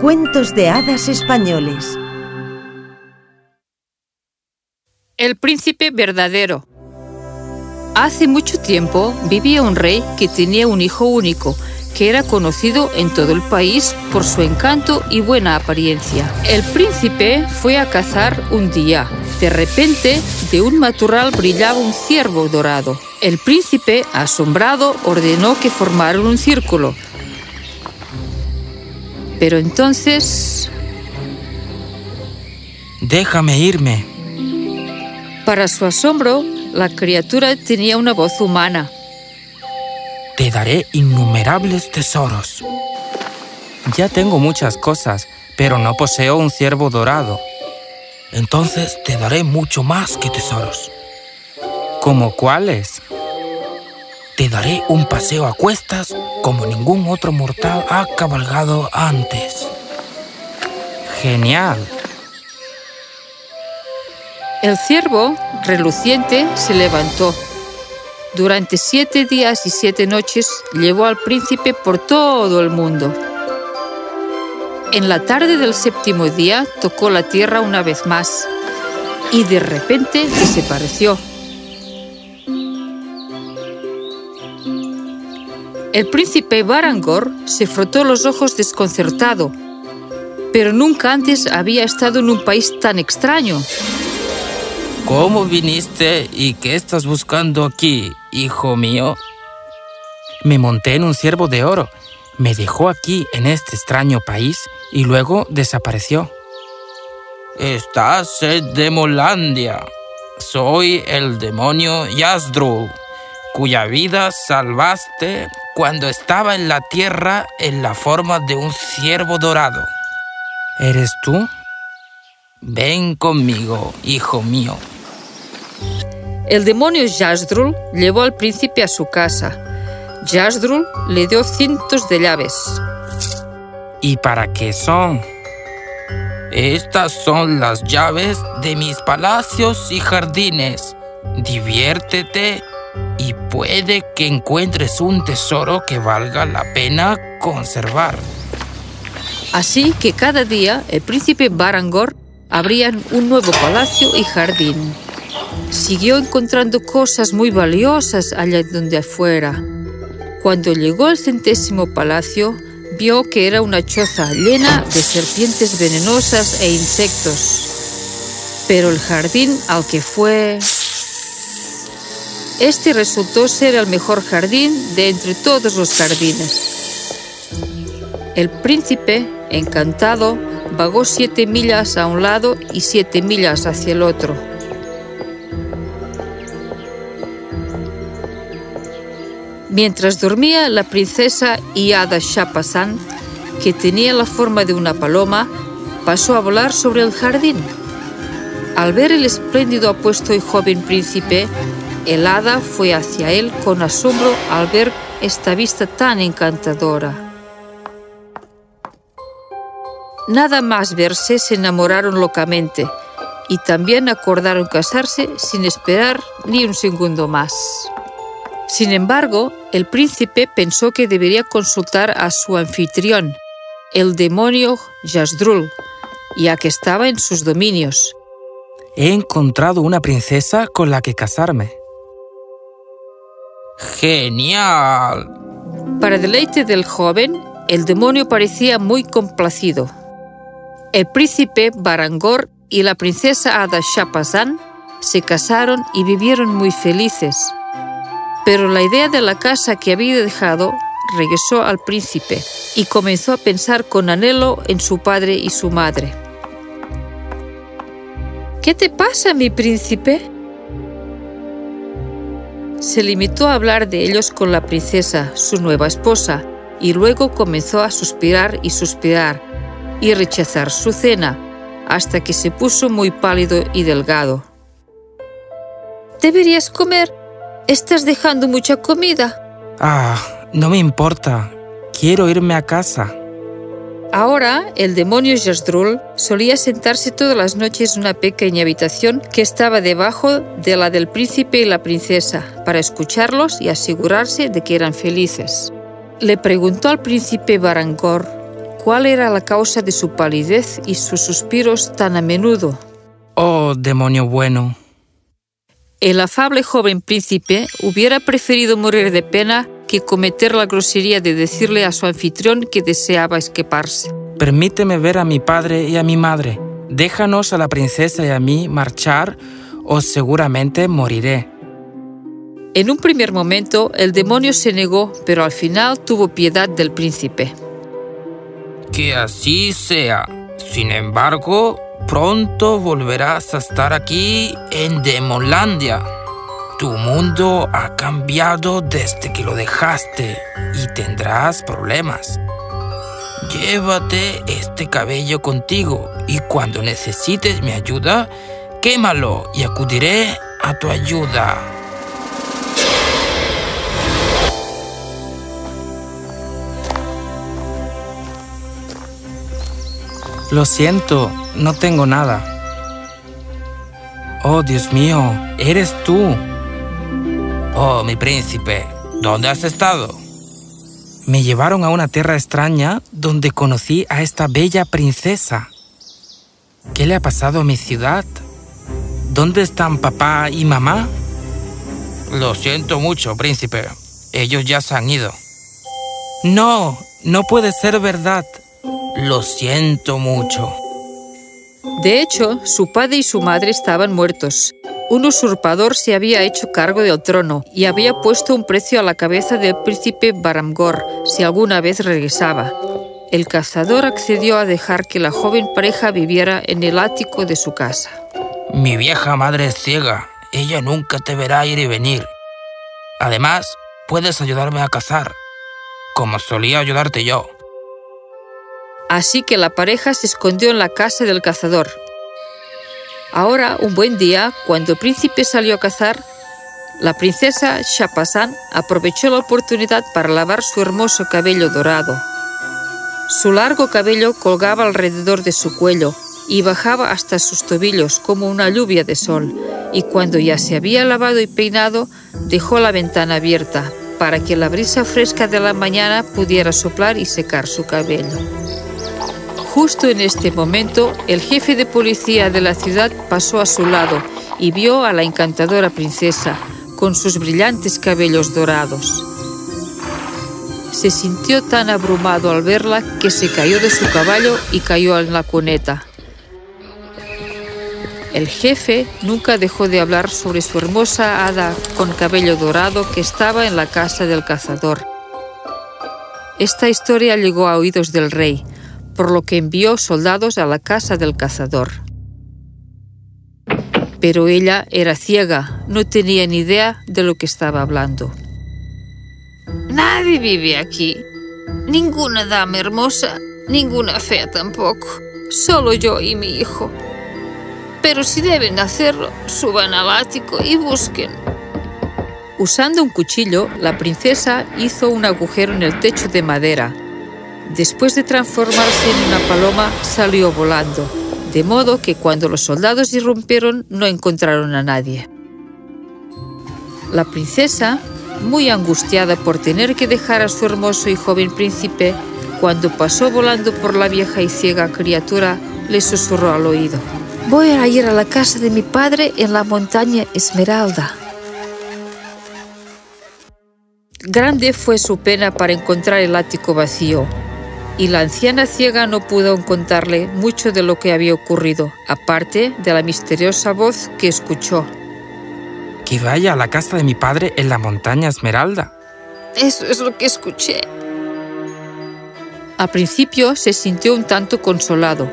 Cuentos de hadas españoles. El príncipe verdadero. Hace mucho tiempo vivía un rey que tenía un hijo único, que era conocido en todo el país por su encanto y buena apariencia. El príncipe fue a cazar un día. De repente, de un matorral brillaba un ciervo dorado. El príncipe, asombrado, ordenó que formaran un círculo pero entonces... Déjame irme. Para su asombro, la criatura tenía una voz humana. Te daré innumerables tesoros. Ya tengo muchas cosas, pero no poseo un ciervo dorado. Entonces te daré mucho más que tesoros. ¿Como cuáles? Te daré un paseo a cuestas como ningún otro mortal ha cabalgado antes. Genial. El ciervo, reluciente, se levantó. Durante siete días y siete noches llevó al príncipe por todo el mundo. En la tarde del séptimo día tocó la tierra una vez más y de repente desapareció. El príncipe Barangor se frotó los ojos desconcertado, pero nunca antes había estado en un país tan extraño. ¿Cómo viniste y qué estás buscando aquí, hijo mío? Me monté en un ciervo de oro, me dejó aquí en este extraño país y luego desapareció. Estás en Demolandia. Soy el demonio Yasdrul, cuya vida salvaste cuando estaba en la tierra en la forma de un ciervo dorado. ¿Eres tú? Ven conmigo, hijo mío. El demonio Jasdrul llevó al príncipe a su casa. Jasdrul le dio cientos de llaves. ¿Y para qué son? Estas son las llaves de mis palacios y jardines. Diviértete y puede que encuentres un tesoro que valga la pena conservar. Así que cada día el príncipe Barangor abría un nuevo palacio y jardín. Siguió encontrando cosas muy valiosas allá donde afuera. Cuando llegó al centésimo palacio, vio que era una choza llena de serpientes venenosas e insectos. Pero el jardín al que fue este resultó ser el mejor jardín de entre todos los jardines. El príncipe, encantado, vagó siete millas a un lado y siete millas hacia el otro. Mientras dormía la princesa Iada Shapasan, que tenía la forma de una paloma, pasó a volar sobre el jardín. Al ver el espléndido apuesto y joven príncipe, el hada fue hacia él con asombro al ver esta vista tan encantadora. Nada más verse se enamoraron locamente y también acordaron casarse sin esperar ni un segundo más. Sin embargo, el príncipe pensó que debería consultar a su anfitrión, el demonio Jasdrul, ya que estaba en sus dominios. He encontrado una princesa con la que casarme. ¡Genial! Para deleite del joven, el demonio parecía muy complacido. El príncipe Barangor y la princesa Ada Shapazan se casaron y vivieron muy felices. Pero la idea de la casa que había dejado regresó al príncipe y comenzó a pensar con anhelo en su padre y su madre. ¿Qué te pasa, mi príncipe? Se limitó a hablar de ellos con la princesa, su nueva esposa, y luego comenzó a suspirar y suspirar y rechazar su cena, hasta que se puso muy pálido y delgado. Deberías comer. Estás dejando mucha comida. Ah, no me importa. Quiero irme a casa. Ahora, el demonio Jasdrul solía sentarse todas las noches en una pequeña habitación que estaba debajo de la del príncipe y la princesa para escucharlos y asegurarse de que eran felices. Le preguntó al príncipe Barangor cuál era la causa de su palidez y sus suspiros tan a menudo. Oh, demonio bueno. El afable joven príncipe hubiera preferido morir de pena que cometer la grosería de decirle a su anfitrión que deseaba escaparse. Permíteme ver a mi padre y a mi madre. Déjanos a la princesa y a mí marchar o seguramente moriré. En un primer momento el demonio se negó, pero al final tuvo piedad del príncipe. Que así sea. Sin embargo, pronto volverás a estar aquí en Demonlandia. Tu mundo ha cambiado desde que lo dejaste y tendrás problemas. Llévate este cabello contigo y cuando necesites mi ayuda, quémalo y acudiré a tu ayuda. Lo siento, no tengo nada. Oh, Dios mío, eres tú. Oh, mi príncipe, ¿dónde has estado? Me llevaron a una tierra extraña donde conocí a esta bella princesa. ¿Qué le ha pasado a mi ciudad? ¿Dónde están papá y mamá? Lo siento mucho, príncipe. Ellos ya se han ido. No, no puede ser verdad. Lo siento mucho. De hecho, su padre y su madre estaban muertos. Un usurpador se había hecho cargo del trono y había puesto un precio a la cabeza del príncipe Baramgor si alguna vez regresaba. El cazador accedió a dejar que la joven pareja viviera en el ático de su casa. Mi vieja madre es ciega. Ella nunca te verá ir y venir. Además, puedes ayudarme a cazar, como solía ayudarte yo. Así que la pareja se escondió en la casa del cazador. Ahora, un buen día, cuando el príncipe salió a cazar, la princesa Shapasan aprovechó la oportunidad para lavar su hermoso cabello dorado. Su largo cabello colgaba alrededor de su cuello y bajaba hasta sus tobillos como una lluvia de sol, y cuando ya se había lavado y peinado, dejó la ventana abierta para que la brisa fresca de la mañana pudiera soplar y secar su cabello. Justo en este momento, el jefe de policía de la ciudad pasó a su lado y vio a la encantadora princesa con sus brillantes cabellos dorados. Se sintió tan abrumado al verla que se cayó de su caballo y cayó en la cuneta. El jefe nunca dejó de hablar sobre su hermosa hada con cabello dorado que estaba en la casa del cazador. Esta historia llegó a oídos del rey, por lo que envió soldados a la casa del cazador. Pero ella era ciega, no tenía ni idea de lo que estaba hablando. Nadie vive aquí. Ninguna dama hermosa, ninguna fea tampoco. Solo yo y mi hijo. Pero si deben hacerlo, suban al ático y busquen. Usando un cuchillo, la princesa hizo un agujero en el techo de madera. Después de transformarse en una paloma, salió volando, de modo que cuando los soldados irrumpieron no encontraron a nadie. La princesa, muy angustiada por tener que dejar a su hermoso y joven príncipe, cuando pasó volando por la vieja y ciega criatura, le susurró al oído. Voy a ir a la casa de mi padre en la montaña Esmeralda. Grande fue su pena para encontrar el ático vacío, y la anciana ciega no pudo contarle mucho de lo que había ocurrido, aparte de la misteriosa voz que escuchó. Que vaya a la casa de mi padre en la montaña Esmeralda. Eso es lo que escuché. Al principio se sintió un tanto consolado,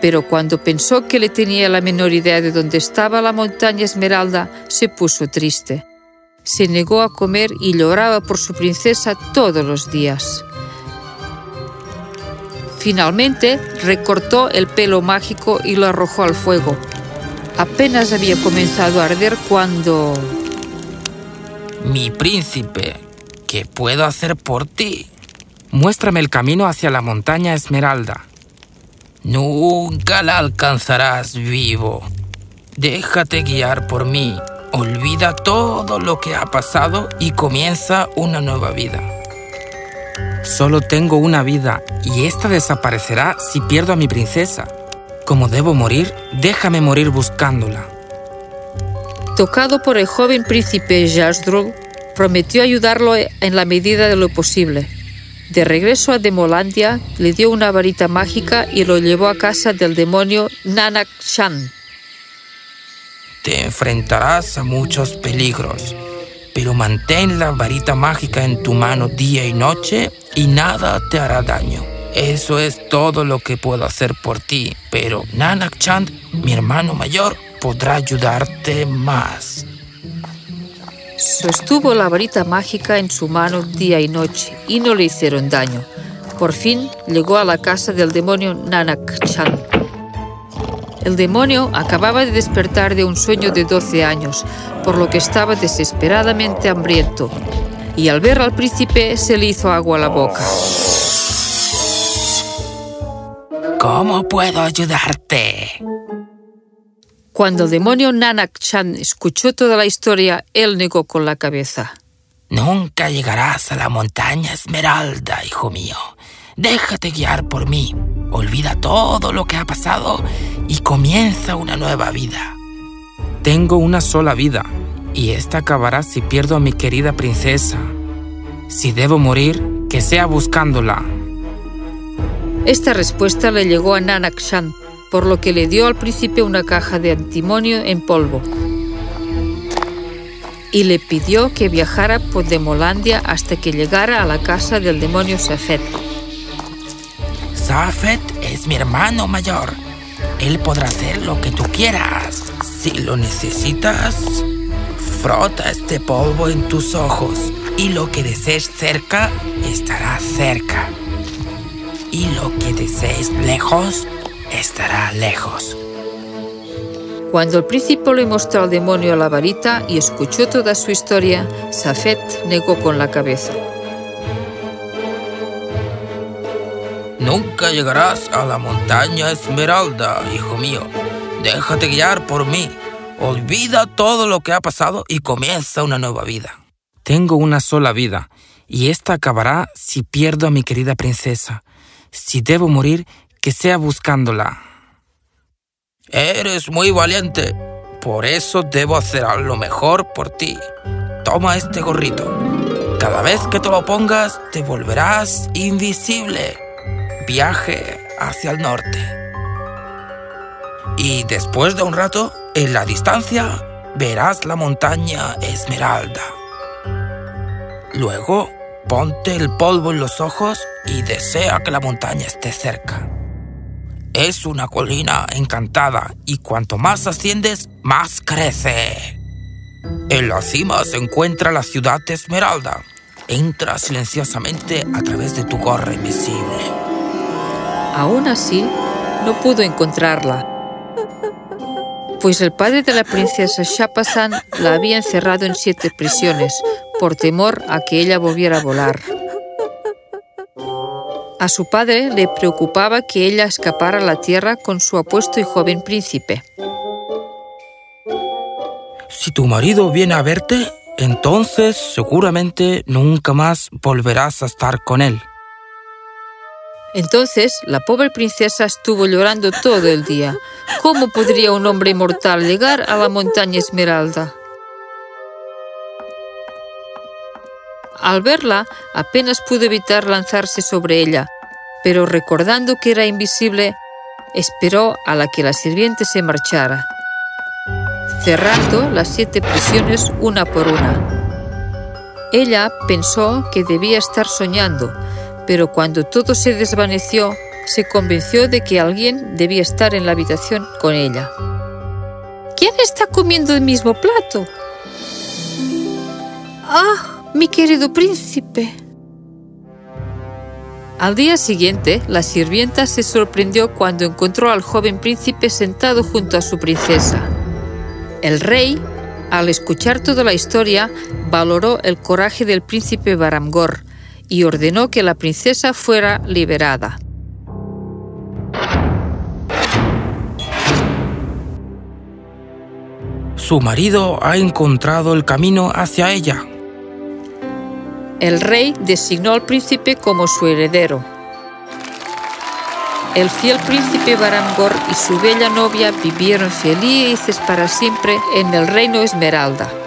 pero cuando pensó que le tenía la menor idea de dónde estaba la montaña Esmeralda, se puso triste. Se negó a comer y lloraba por su princesa todos los días. Finalmente recortó el pelo mágico y lo arrojó al fuego. Apenas había comenzado a arder cuando... Mi príncipe, ¿qué puedo hacer por ti? Muéstrame el camino hacia la montaña Esmeralda. Nunca la alcanzarás vivo. Déjate guiar por mí. Olvida todo lo que ha pasado y comienza una nueva vida. Solo tengo una vida y esta desaparecerá si pierdo a mi princesa. Como debo morir, déjame morir buscándola. Tocado por el joven príncipe Jasdrul, prometió ayudarlo en la medida de lo posible. De regreso a Demolandia, le dio una varita mágica y lo llevó a casa del demonio Nanak Chan. Te enfrentarás a muchos peligros, pero mantén la varita mágica en tu mano día y noche y nada te hará daño. Eso es todo lo que puedo hacer por ti, pero Nanak Chand, mi hermano mayor, podrá ayudarte más. Sostuvo la varita mágica en su mano día y noche y no le hicieron daño. Por fin llegó a la casa del demonio Nanak Chand. El demonio acababa de despertar de un sueño de 12 años, por lo que estaba desesperadamente hambriento, y al ver al príncipe se le hizo agua a la boca. ¿Cómo puedo ayudarte? Cuando el demonio Nanak Chan escuchó toda la historia, él negó con la cabeza. Nunca llegarás a la montaña Esmeralda, hijo mío. Déjate guiar por mí. Olvida todo lo que ha pasado y comienza una nueva vida. Tengo una sola vida y esta acabará si pierdo a mi querida princesa. Si debo morir, que sea buscándola. Esta respuesta le llegó a Nanak Shan, por lo que le dio al príncipe una caja de antimonio en polvo y le pidió que viajara por Demolandia hasta que llegara a la casa del demonio Sefet. Safet es mi hermano mayor. Él podrá hacer lo que tú quieras. Si lo necesitas, frota este polvo en tus ojos y lo que desees cerca estará cerca. Y lo que desees lejos estará lejos. Cuando el príncipe le mostró al demonio la varita y escuchó toda su historia, Safet negó con la cabeza. Nunca llegarás a la montaña Esmeralda, hijo mío. Déjate guiar por mí. Olvida todo lo que ha pasado y comienza una nueva vida. Tengo una sola vida, y esta acabará si pierdo a mi querida princesa. Si debo morir, que sea buscándola. Eres muy valiente. Por eso debo hacer lo mejor por ti. Toma este gorrito. Cada vez que te lo pongas, te volverás invisible viaje hacia el norte. Y después de un rato, en la distancia, verás la montaña Esmeralda. Luego, ponte el polvo en los ojos y desea que la montaña esté cerca. Es una colina encantada y cuanto más asciendes, más crece. En la cima se encuentra la ciudad de Esmeralda. Entra silenciosamente a través de tu gorra invisible. Aún así, no pudo encontrarla, pues el padre de la princesa Shapasan la había encerrado en siete prisiones por temor a que ella volviera a volar. A su padre le preocupaba que ella escapara a la tierra con su apuesto y joven príncipe. Si tu marido viene a verte, entonces seguramente nunca más volverás a estar con él. Entonces la pobre princesa estuvo llorando todo el día. ¿Cómo podría un hombre mortal llegar a la montaña Esmeralda? Al verla, apenas pudo evitar lanzarse sobre ella, pero recordando que era invisible, esperó a la que la sirviente se marchara, cerrando las siete prisiones una por una. Ella pensó que debía estar soñando, pero cuando todo se desvaneció, se convenció de que alguien debía estar en la habitación con ella. ¿Quién está comiendo el mismo plato? ¡Ah, mi querido príncipe! Al día siguiente, la sirvienta se sorprendió cuando encontró al joven príncipe sentado junto a su princesa. El rey, al escuchar toda la historia, valoró el coraje del príncipe Baramgor y ordenó que la princesa fuera liberada. Su marido ha encontrado el camino hacia ella. El rey designó al príncipe como su heredero. El fiel príncipe Barangor y su bella novia vivieron felices para siempre en el reino Esmeralda.